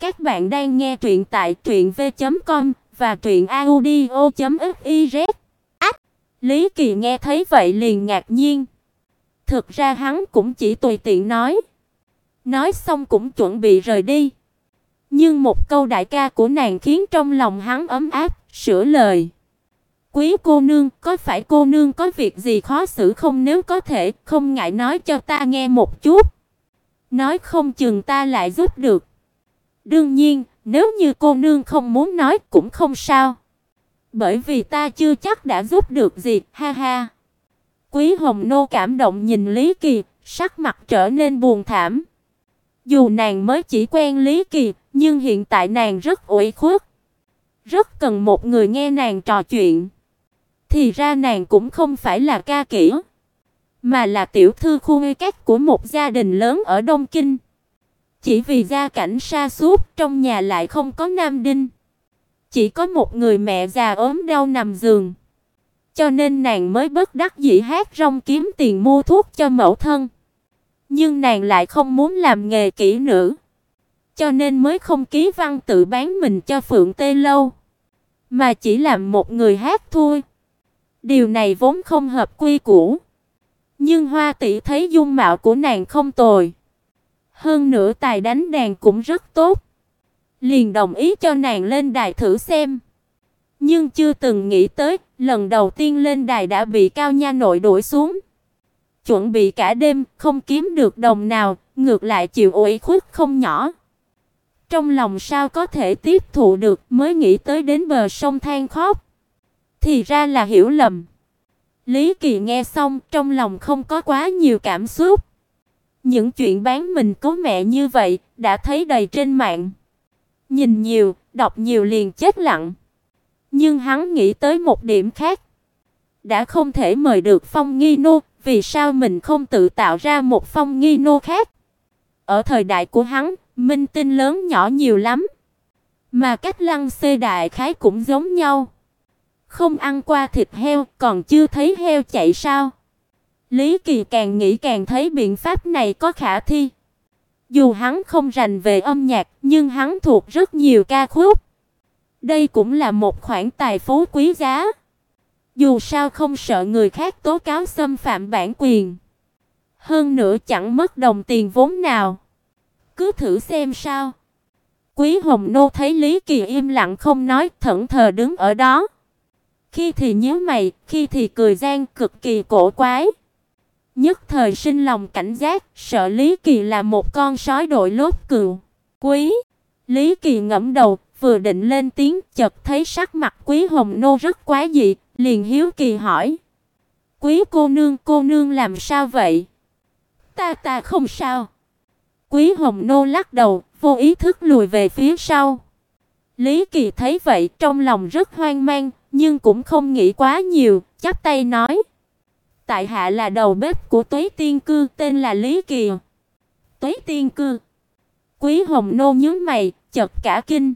Các bạn đang nghe truyện tại truyệnv.com và truyệnaudio.fiz. Ách, Lý Kỳ nghe thấy vậy liền ngạc nhiên. Thực ra hắn cũng chỉ tùy tiện nói. Nói xong cũng chuẩn bị rời đi. Nhưng một câu đại ca của nàng khiến trong lòng hắn ấm áp, sửa lời. Quý cô nương, có phải cô nương có việc gì khó xử không nếu có thể, không ngại nói cho ta nghe một chút. Nói không chừng ta lại giúp được. Đương nhiên, nếu như cô nương không muốn nói cũng không sao. Bởi vì ta chưa chắc đã giúp được gì, ha ha. Quý Hồng Nô cảm động nhìn Lý Kỳ, sắc mặt trở nên buồn thảm. Dù nàng mới chỉ quen Lý Kỳ, nhưng hiện tại nàng rất ủy khuất, rất cần một người nghe nàng trò chuyện. Thì ra nàng cũng không phải là ca kỹ, mà là tiểu thư khu ngây cách của một gia đình lớn ở Đông Kinh. Chỉ vì gia cảnh sa sút, trong nhà lại không có nam đinh, chỉ có một người mẹ già ốm đau nằm giường. Cho nên nàng mới bất đắc dĩ hát rong kiếm tiền mua thuốc cho mẫu thân. Nhưng nàng lại không muốn làm nghề kỹ nữ, cho nên mới không ký văn tự bán mình cho Phượng Tê lâu, mà chỉ làm một người hát thôi. Điều này vốn không hợp quy củ. Nhưng Hoa tỷ thấy dung mạo của nàng không tồi, hơn nữa tài đánh đàn cũng rất tốt, liền đồng ý cho nàng lên đài thử xem. Nhưng chưa từng nghĩ tới, lần đầu tiên lên đài đã bị Cao Nha nội đuổi xuống. Chuẩn bị cả đêm, không kiếm được đồng nào, ngược lại chịu ủy khuất không nhỏ. Trong lòng sao có thể tiếp thụ được, mới nghĩ tới đến bờ sông than khóc. Thì ra là hiểu lầm. Lý Kỳ nghe xong, trong lòng không có quá nhiều cảm xúc. Những chuyện bán mình cố mẹ như vậy, đã thấy đầy trên mạng. Nhìn nhiều, đọc nhiều liền chết lặng. Nhưng hắn nghĩ tới một điểm khác. Đã không thể mời được Phong Nghi Nô, vì sao mình không tự tạo ra một Phong Nghi Nô khác? Ở thời đại của hắn, minh tinh lớn nhỏ nhiều lắm, mà cách lăng xê đại khái cũng giống nhau. Không ăn qua thịt heo, còn chưa thấy heo chạy sao? Lý Kỳ càng nghĩ càng thấy biện pháp này có khả thi. Dù hắn không rành về âm nhạc, nhưng hắn thuộc rất nhiều ca khúc. Đây cũng là một khoản tài phú quý giá. Dù sao không sợ người khác tố cáo xâm phạm bản quyền. Hơn nữa chẳng mất đồng tiền vốn nào. Cứ thử xem sao. Quý Hồng Nô thấy Lý Kỳ im lặng không nói, thẫn thờ đứng ở đó. Khi thì nhíu mày, khi thì cười gian cực kỳ cổ quái. Nhất thời sinh lòng cảnh giác, sợ Lý Kỳ là một con sói đội lốt cừu. Quý Lý Kỳ ngẫm đầu, vừa định lên tiếng, chợt thấy sắc mặt Quý Hồng Nô rất quái dị, liền hiếu kỳ hỏi: "Quý cô nương, cô nương làm sao vậy?" "Ta ta không sao." Quý Hồng Nô lắc đầu, vô ý thức lùi về phía sau. Lý Kỳ thấy vậy, trong lòng rất hoang mang, nhưng cũng không nghĩ quá nhiều, chắp tay nói: "Tại hạ là đầu bếp của Tuế Tiên cư, tên là Lý Kỳ." Tuế Tiên cư? Quý Hồng Nô nhớ mày, chợt cả kinh.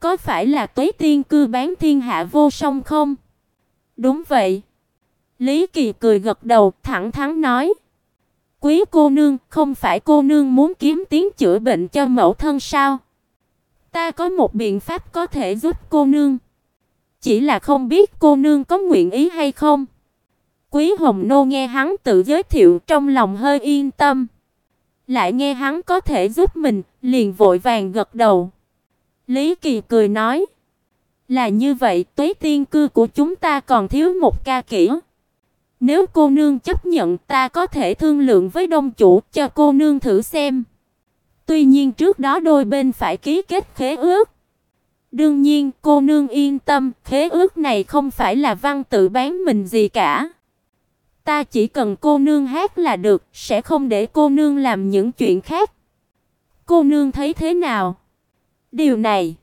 Có phải là Tuế Tiên cư bán thiên hạ vô song không? Đúng vậy. Lý Kỳ cười gật đầu, thẳng thắn nói: "Quý cô nương, không phải cô nương muốn kiếm tiếng chữa bệnh cho mẫu thân sao? Ta có một biện pháp có thể giúp cô nương, chỉ là không biết cô nương có nguyện ý hay không." Quý Hồng Nô nghe hắn tự giới thiệu trong lòng hơi yên tâm. Lại nghe hắn có thể giúp mình, liền vội vàng gật đầu. Lý Kỳ cười nói: "Là như vậy, Tuế Tiên cư của chúng ta còn thiếu một ca kỹ. Nếu cô nương chấp nhận, ta có thể thương lượng với đông chủ cho cô nương thử xem." Tuy nhiên trước đó đôi bên phải ký kết khế ước. Đương nhiên, cô nương yên tâm, khế ước này không phải là văn tự bán mình gì cả. Ta chỉ cần cô nương hát là được, sẽ không để cô nương làm những chuyện khác. Cô nương thấy thế nào? Điều này,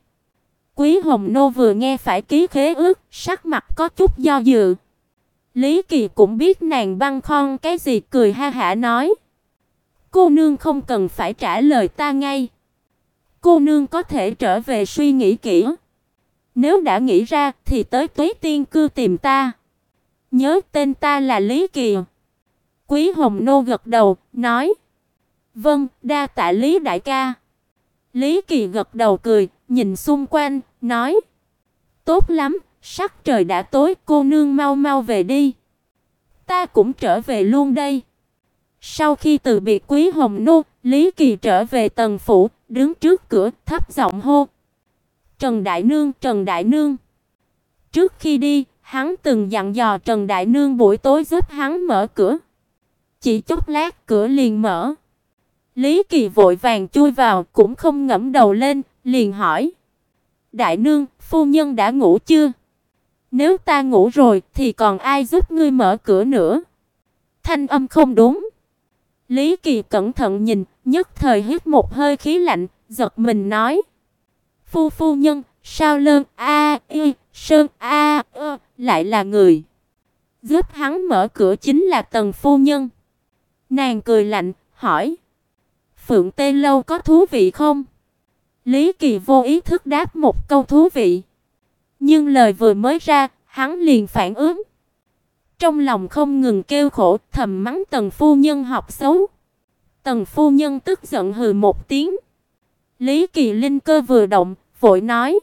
Quý Hồng Nô vừa nghe phải ký khế ước, sắc mặt có chút do dự. Lý Kỳ cũng biết nàng băng khon cái gì, cười ha hả nói: "Cô nương không cần phải trả lời ta ngay. Cô nương có thể trở về suy nghĩ kỹ. Nếu đã nghĩ ra thì tới Tuế Tiên cư tìm ta. Nhớ tên ta là Lý Kỳ." Quý Hồng Nô gật đầu, nói: "Vâng, đa tạ Lý đại ca." Lý Kỳ gật đầu cười, nhìn xung quanh, nói: "Tốt lắm, sắc trời đã tối, cô nương mau mau về đi. Ta cũng trở về luôn đây." Sau khi từ biệt Quý Hồng Nô, Lý Kỳ trở về tầng phủ, đứng trước cửa, thấp giọng hô: "Trần đại nương, Trần đại nương." Trước khi đi, hắn từng dặn dò Trần đại nương buổi tối giúp hắn mở cửa. Chỉ chốc lát cửa liền mở. Lý Kỳ vội vàng chui vào, cũng không ngẩng đầu lên, liền hỏi: "Đại nương, phu nhân đã ngủ chưa? Nếu ta ngủ rồi thì còn ai giúp ngươi mở cửa nữa?" Thanh âm không đúng. Lý Kỳ cẩn thận nhìn, nhất thời hít một hơi khí lạnh, giật mình nói: "Phu phu nhân, sao lơn a y sơn a ơ lại là người?" Giúp hắn mở cửa chính là Tần phu nhân. Nàng cười lạnh, hỏi: "Phượng Tê lâu có thú vị không?" Lý Kỳ vô ý thức đáp một câu thú vị. Nhưng lời vừa mới ra, hắn liền phản ứng. Trong lòng không ngừng kêu khổ, thầm mắng Tần phu nhân học xấu. Tần phu nhân tức giận hừ một tiếng. Lý Kỳ Linh cơ vừa động, vội nói: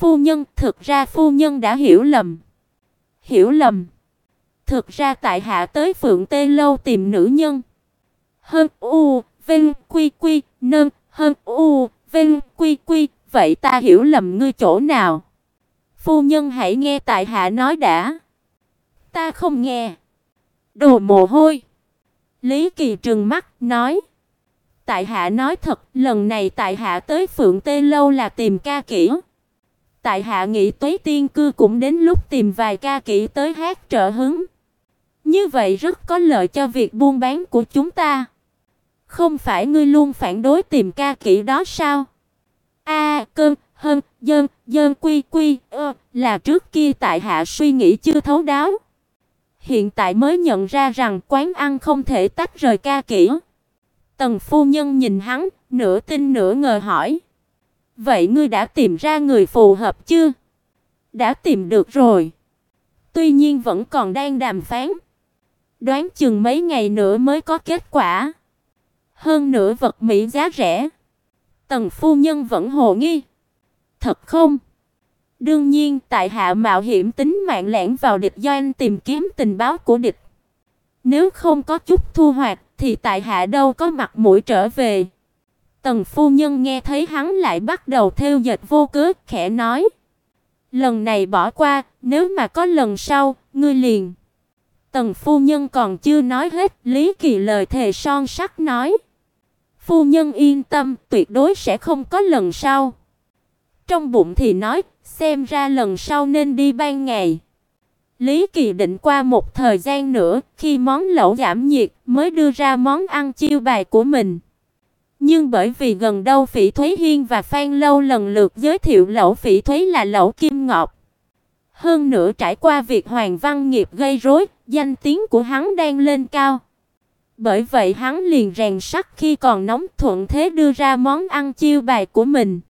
"Phu nhân, thực ra phu nhân đã hiểu lầm." "Hiểu lầm?" Thực ra tại hạ tới Phượng Tê lâu tìm nữ nhân. Hơn u, Vinh Quy Quy, Nâng, Hơn u, Vinh Quy Quy, vậy ta hiểu lầm ngươi chỗ nào? Phu nhân hãy nghe tại hạ nói đã. Ta không nghe. Đồ mồ hôi. Lý Kỳ trừng mắt nói: "Tại hạ nói thật, lần này tại hạ tới Phượng Tê lâu là tìm ca kỹ. Tại hạ nghĩ Tuế Tiên cư cũng đến lúc tìm vài ca kỹ tới hát trợ hứng. Như vậy rất có lợi cho việc buôn bán của chúng ta." Không phải ngươi luôn phản đối tìm ca kỹ đó sao? A, à, cơn, hơn, dân, dân quy quy, ơ, là trước kia tại hạ suy nghĩ chưa thấu đáo. Hiện tại mới nhận ra rằng quán ăn không thể tách rời ca kỹ. Tần phu nhân nhìn hắn, nửa tin nửa ngờ hỏi: "Vậy ngươi đã tìm ra người phù hợp chưa?" "Đã tìm được rồi. Tuy nhiên vẫn còn đang đàm phán. Đoán chừng mấy ngày nữa mới có kết quả." Hơn nữa vật mỹ giá rẻ. Tần phu nhân vẫn hồ nghi. Thật không? Đương nhiên, tại hạ mạo hiểm tính mạng lẻn vào địch doanh tìm kiếm tình báo của địch. Nếu không có chút thu hoạch thì tại hạ đâu có mặt mũi trở về. Tần phu nhân nghe thấy hắn lại bắt đầu theo dệt vô cớ, khẽ nói: "Lần này bỏ qua, nếu mà có lần sau, ngươi liền." Tần phu nhân còn chưa nói hết, Lý Kỳ lời thề son sắt nói: Phu nhân yên tâm, tuyệt đối sẽ không có lần sau. Trong bụng thì nói, xem ra lần sau nên đi ban ngày. Lý Kỳ định qua một thời gian nữa, khi món lẩu giảm nhiệt mới đưa ra món ăn chiêu bài của mình. Nhưng bởi vì gần đâu Phỉ Thúy Hiên và Phan Lâu lần lượt giới thiệu lẩu Phỉ Thúy là lẩu kim ngọt. Hơn nữa trải qua việc Hoàng Văn Nghiệp gây rối, danh tiếng của hắn đang lên cao. Bởi vậy hắn liền rèn sắt khi còn nóng thuận thế đưa ra món ăn chiêu bài của mình.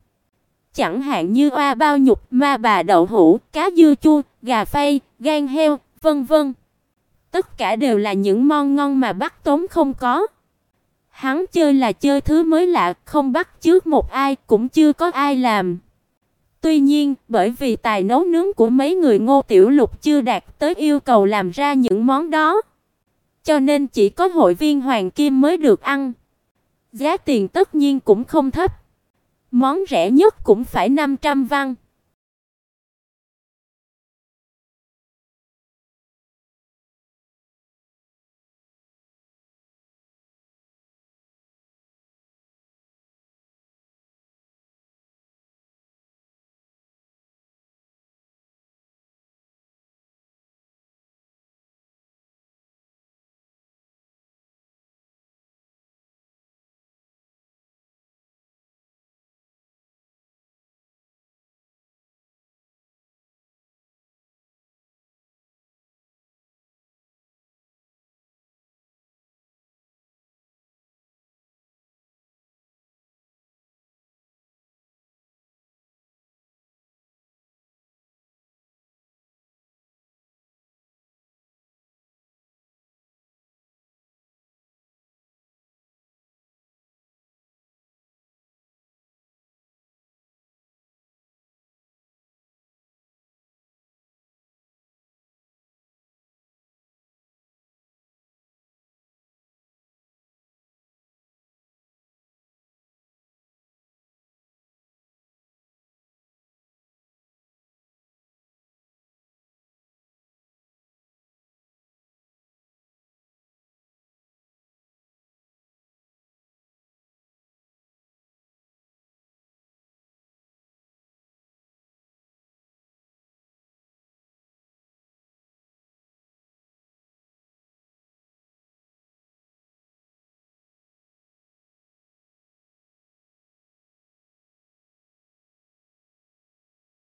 Chẳng hạn như oa bao nhục, ma bà đậu hũ, cá dưa chua, gà phay, gan heo, vân vân. Tất cả đều là những món ngon mà Bắc Tống không có. Hắn chơi là chơi thứ mới lạ, không bắt trước một ai, cũng chưa có ai làm. Tuy nhiên, bởi vì tài nấu nướng của mấy người Ngô Tiểu Lục chưa đạt tới yêu cầu làm ra những món đó, cho nên chỉ có hội viên hoàng kim mới được ăn. Giá tiền tất nhiên cũng không thấp. Món rẻ nhất cũng phải 500 văn.